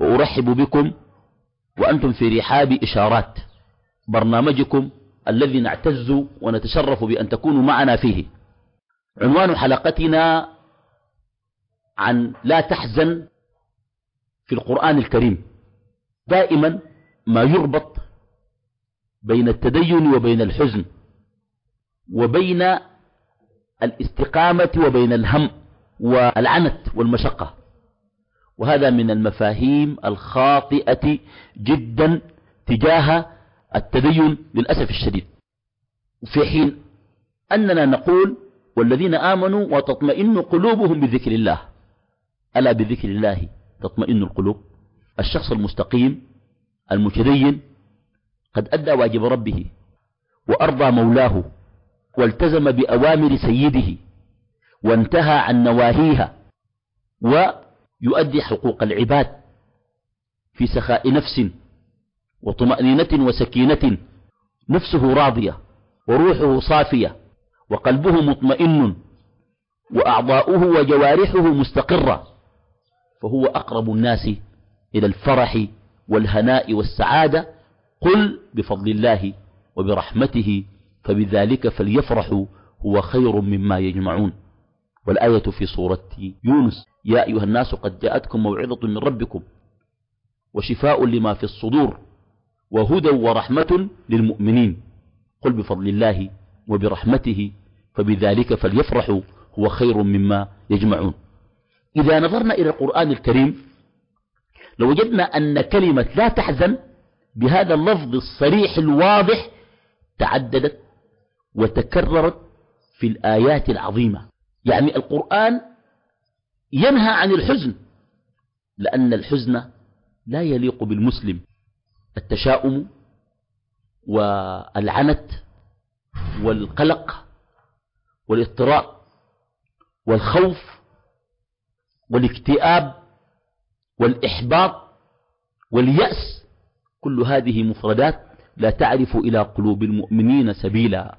وأرحب بكم وأنتم في رحاب إشارات برنامجكم الذي نعتز ونتشرف بأن تكونوا معنا فيه. عنوان حلقتنا عن لا تحزن في القرآن الكريم. دائما ما يربط بين التدين وبين الحزن وبين الاستقامة وبين الهم والعنت والمشقة. وهذا من المفاهيم الخاطئة جدا تجاه التدين للأسف الشديد. في حين أننا نقول والذين آمنوا وتطمئن قلوبهم بذكر الله. ألا بذكر الله تطمئن القلوب؟ الشخص المستقيم المتدين قد أدى واجب ربه وأرضى مولاه والتزم بأوامر سيده وانتهى عن نواهيها ويؤدي حقوق العباد في سخاء نفس وطمأنينة وسكينة نفسه راضية وروحه صافية وقلبه مطمئن وأعضاؤه وجوارحه مستقرة فهو أقرب الناس إلى الفرح والهناء والسعادة قل بفضل الله وبرحمته فبذلك فليفرحوا هو خير مما يجمعون. والآية في سورة يونس. يا أيها الناس قد جاءتكم موعظة من ربكم وشفاء لما في الصدور وهدى ورحمة للمؤمنين. قل بفضل الله وبرحمته فبذلك فليفرحوا هو خير مما يجمعون. إذا نظرنا إلى القرآن الكريم لوجدنا أن كلمة لا تحزن بهذا اللفظ الصريح الواضح تعددت وتكررت في الآيات العظيمة. يعني القرآن ينهى عن الحزن لأن الحزن لا يليق بالمسلم. التشاؤم والعنت والقلق والاضطراب والخوف والاكتئاب والإحباط واليأس كل هذه مفردات لا تعرف إلى قلوب المؤمنين سبيلا.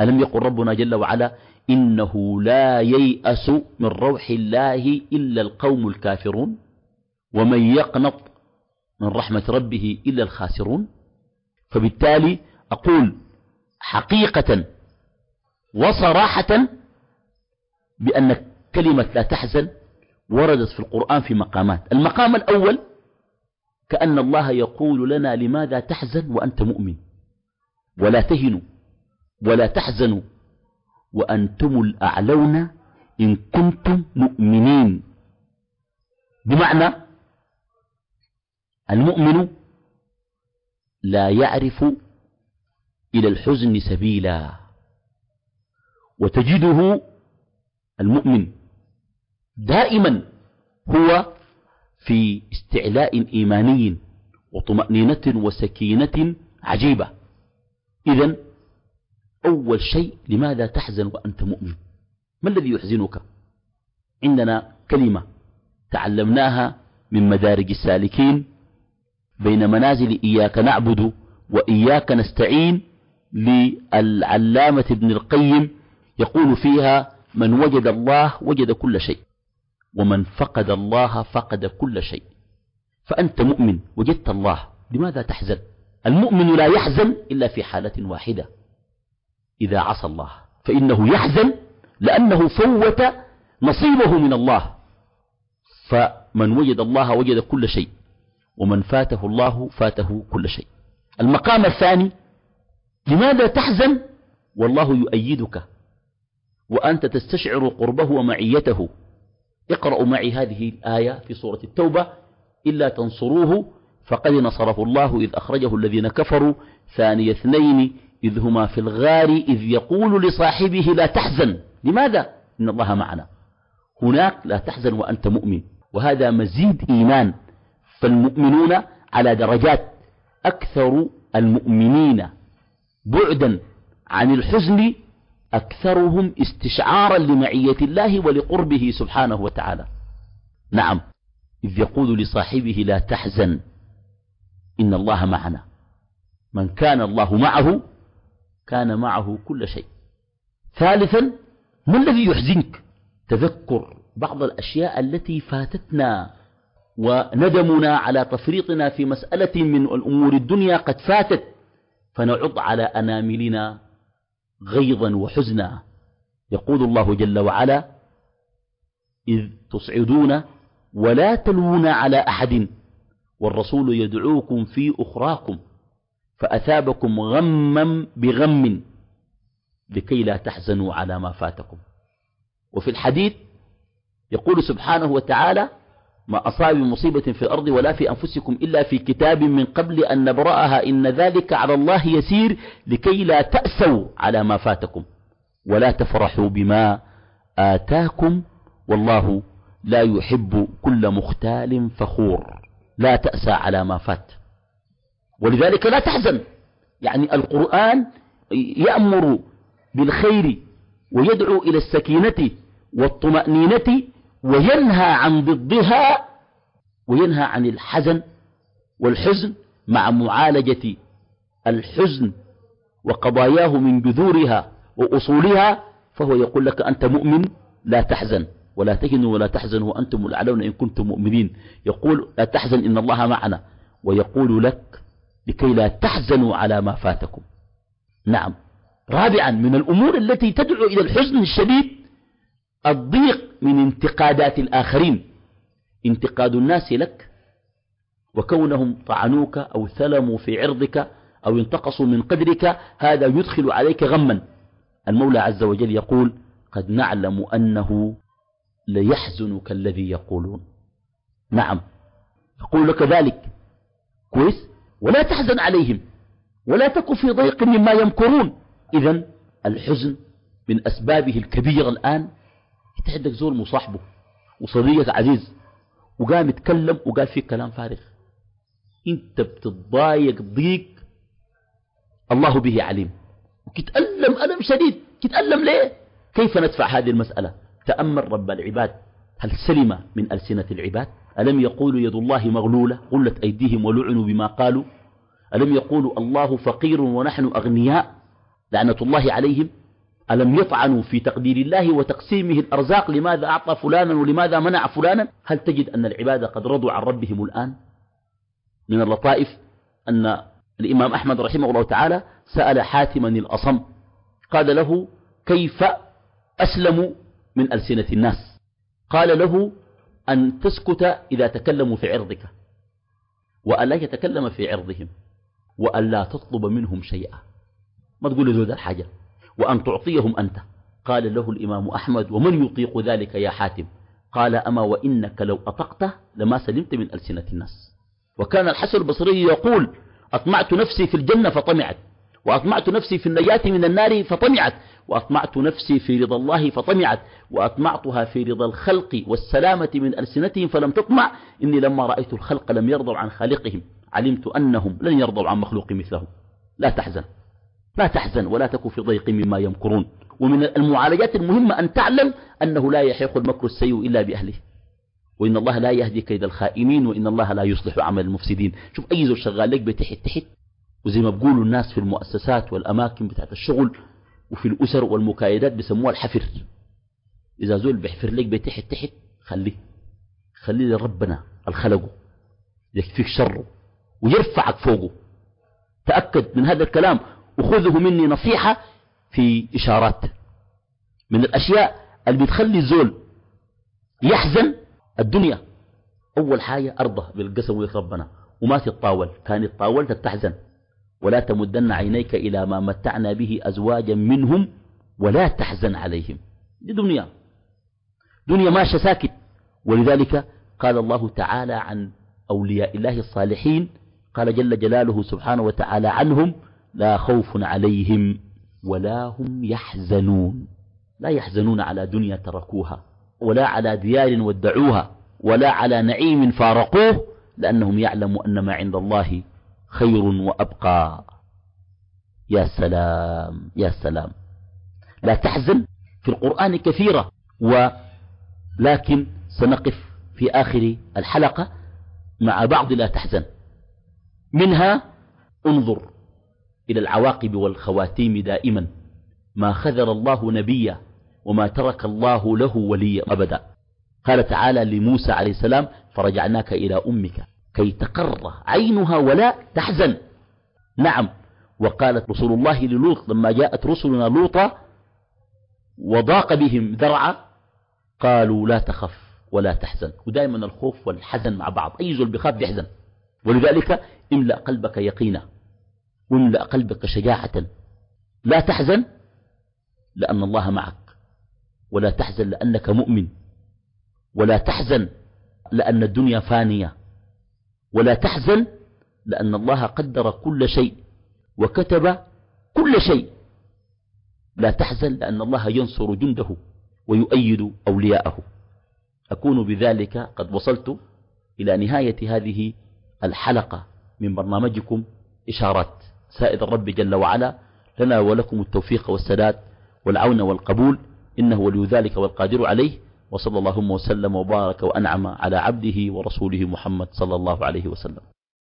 ألم يقل ربنا جل وعلا إنه لا ييأس من روح الله إلا القوم الكافرون ومن يقنط من رحمة ربه إلا الخاسرون فبالتالي أقول حقيقة وصراحة بأن كلمة لا تحزن وردت في القرآن في مقامات. المقام الأول كأن الله يقول لنا لماذا تحزن وأنت مؤمن. ولا تهنوا. ولا تحزنوا. وأنتم الأعلون إن كنتم مؤمنين. بمعنى المؤمن لا يعرف إلى الحزن سبيلا. وتجده المؤمن دائما هو في استعلاء إيماني وطمأنينة وسكينة عجيبة. إذا أول شيء لماذا تحزن وأنت مؤمن؟ ما الذي يحزنك؟ عندنا كلمة تعلمناها من مدارج السالكين بين منازل إياك نعبد وإياك نستعين للعلامة ابن القيم يقول فيها من وجد الله وجد كل شيء ومن فقد الله فقد كل شيء فأنت مؤمن وجدت الله لماذا تحزن؟ المؤمن لا يحزن إلا في حالة واحدة. إذا عصى الله. فإنه يحزن لأنه فوت نصيبه من الله. فمن وجد الله وجد كل شيء ومن فاته الله فاته كل شيء. المقام الثاني لماذا تحزن؟ والله يؤيدك وأنت تستشعر قربه ومعيته. اقرأوا معي هذه الآية في سورة التوبة. إلا تنصروه فقد نصره الله إذ أخرجه الذين كفروا ثاني اثنين إذ هما في الغار إذ يقول لصاحبه لا تحزن. لماذا؟ إن الله معنا. هناك لا تحزن وأنت مؤمن. وهذا مزيد إيمان. فالمؤمنون على درجات أكثر المؤمنين. بعدا عن الحزن أكثرهم استشعارا لمعية الله ولقربه سبحانه وتعالى. نعم. إذ يقول لصاحبه لا تحزن. إن الله معنا. من كان الله معه كان معه كل شيء. ثالثا ما الذي يحزنك؟ تذكر بعض الأشياء التي فاتتنا وندمنا على تفريطنا في مسألة من الأمور الدنيا قد فاتت فنعض على أناملنا غيظا وحزنا. يقول الله جل وعلا إذ تصعدون ولا تلوون على أحد والرسول يدعوكم في أخراكم. فأثابكم غما بغم لكي لا تحزنوا على ما فاتكم. وفي الحديث يقول سبحانه وتعالى ما أصاب مصيبة في الأرض ولا في أنفسكم إلا في كتاب من قبل أن نبرأها. إن ذلك على الله يسير لكي لا تأسوا على ما فاتكم. ولا تفرحوا بما آتاكم. والله لا يحب كل مختال فخور. لا تأسى على ما فات. ولذلك لا تحزن. يعني القرآن يأمر بالخير ويدعو إلى السكينة والطمأنينة وينهى عن ضدها وينهى عن الحزن والحزن مع معالجة الحزن وقضاياه من جذورها وأصولها فهو يقول لك أنت مؤمن لا تحزن. ولا تهنوا ولا تحزنوا وأنتم الأعلون إن كنتم مؤمنين. يقول لا تحزن إن الله معنا. ويقول لك لكي لا تحزنوا على ما فاتكم. نعم. رابعا من الأمور التي تدعو إلى الحزن الشديد الضيق من انتقادات الآخرين. انتقاد الناس لك وكونهم طعنوك أو ثلموا في عرضك أو انتقصوا من قدرك هذا يدخل عليك غما. المولى عز وجل يقول قد نعلم أنه ليحزنك الذي يقولون. نعم. يقول لك ذلك. كويس؟ ولا تحزن عليهم ولا تك في ضيق مما يمكرون. إذا الحزن من أسبابه الكبيرة الآن. انت عندك زول مصاحبه وصديقك عزيز وقام يتكلم وقال فيك كلام فارغ. أنت بتتضايق ضيق. الله به عليم. وكتألم ألم شديد. كتألم ليه؟ كيف ندفع هذه المسألة؟ تأمل رب العباد. هل سلم من ألسنة العباد؟ ألم يقولوا يد الله مغلولة؟ غلت أيديهم ولعنوا بما قالوا؟ ألم يقولوا الله فقير ونحن أغنياء؟ لعنة الله عليهم؟ ألم يطعنوا في تقدير الله وتقسيمه الأرزاق؟ لماذا أعطى فلانا ولماذا منع فلانا؟ هل تجد أن العباد قد رضوا عن ربهم الآن؟ من اللطائف أن الإمام أحمد رحمه الله تعالى سأل حاتما الأصم قال له كيف أسلم من ألسنة الناس؟ قال له أن تسكت إذا تكلموا في عرضك وأن لا يتكلم في عرضهم وأن لا تطلب منهم شيئا. ما تقول له ذا الحاجة؟ وأن تعطيهم أنت. قال له الإمام أحمد ومن يطيق ذلك يا حاتم؟ قال أما وإنك لو أطقته لما سلمت من ألسنة الناس. وكان الحسن البصري يقول أطمعت نفسي في الجنة فطمعت وأطمعت نفسي في النجاة من النار فطمعت. وأطمعت نفسي في رضا الله فطمعت وأطمعتها في رضا الخلق والسلامة من ألسنتهم فلم تطمع. إني لما رأيت الخلق لم يرضوا عن خالقهم علمت أنهم لن يرضوا عن مخلوق مثلهم. لا تحزن لا تحزن ولا تكن في ضيق مما يمكرون. ومن المعالجات المهمة أن تعلم أنه لا يحيق المكر السيء إلا بأهله. وإن الله لا يهدي كيد الخائنين وإن الله لا يصلح عمل المفسدين. شوف أي زول شغال لك بتحت تحت. وزي ما بقولوا الناس في المؤسسات والأماكن بتاعت الشغل وفي الأسر والمكايدات بيسموها الحفر. إذا زول بيحفر لك بتحت تحت خليه خليه لربنا الخلقه يكفيك شره ويرفعك فوقه. تأكد من هذا الكلام وخذه مني نصيحة في إشارات. من الأشياء اللي بتخلي الزول يحزن الدنيا. أول حاجة أرضى بالقسم ويك ربنا وما تتطاول. كان يتطاول تحزن ولا تمدن عينيك إلى ما متعنا به أزواجا منهم ولا تحزن عليهم. دي دنيا. دنيا ماشى ساكت. ولذلك قال الله تعالى عن أولياء الله الصالحين قال جل جلاله سبحانه وتعالى عنهم لا خوف عليهم ولا هم يحزنون. لا يحزنون على دنيا تركوها ولا على ديار ودعوها ولا على نعيم فارقوه لأنهم يعلموا أن ما عند الله خير وأبقى. يا سلام يا سلام. لا تحزن في القرآن كثيرة ولكن سنقف في آخر الحلقة مع بعض لا تحزن. منها انظر إلى العواقب والخواتيم دائما. ما خذر الله نبيا وما ترك الله له وليا أبدا. قال تعالى لموسى عليه السلام فرجعناك إلى أمك كي تقر عينها ولا تحزن. نعم وقالت رسول الله للوط لما جاءت رسلنا لوطا وضاق بهم ذرعا قالوا لا تخف ولا تحزن. ودائما الخوف والحزن مع بعض أي زول بخاف يحزن ولذلك املأ قلبك يقينا واملأ قلبك شجاعة. لا تحزن لأن الله معك ولا تحزن لأنك مؤمن ولا تحزن لأن الدنيا فانية. ولا تحزن لأن الله قدر كل شيء وكتب كل شيء. لا تحزن لأن الله ينصر جنده ويؤيد أولياءه. أكون بذلك قد وصلت إلى نهاية هذه الحلقة من برنامجكم إشارات. سائد الرب جل وعلا لنا ولكم التوفيق والسداد والعون والقبول. إنه ولي ذلك والقادر عليه. وصلى اللهم وسلم وبارك وأنعم على عبده ورسوله محمد صلى الله عليه وسلم.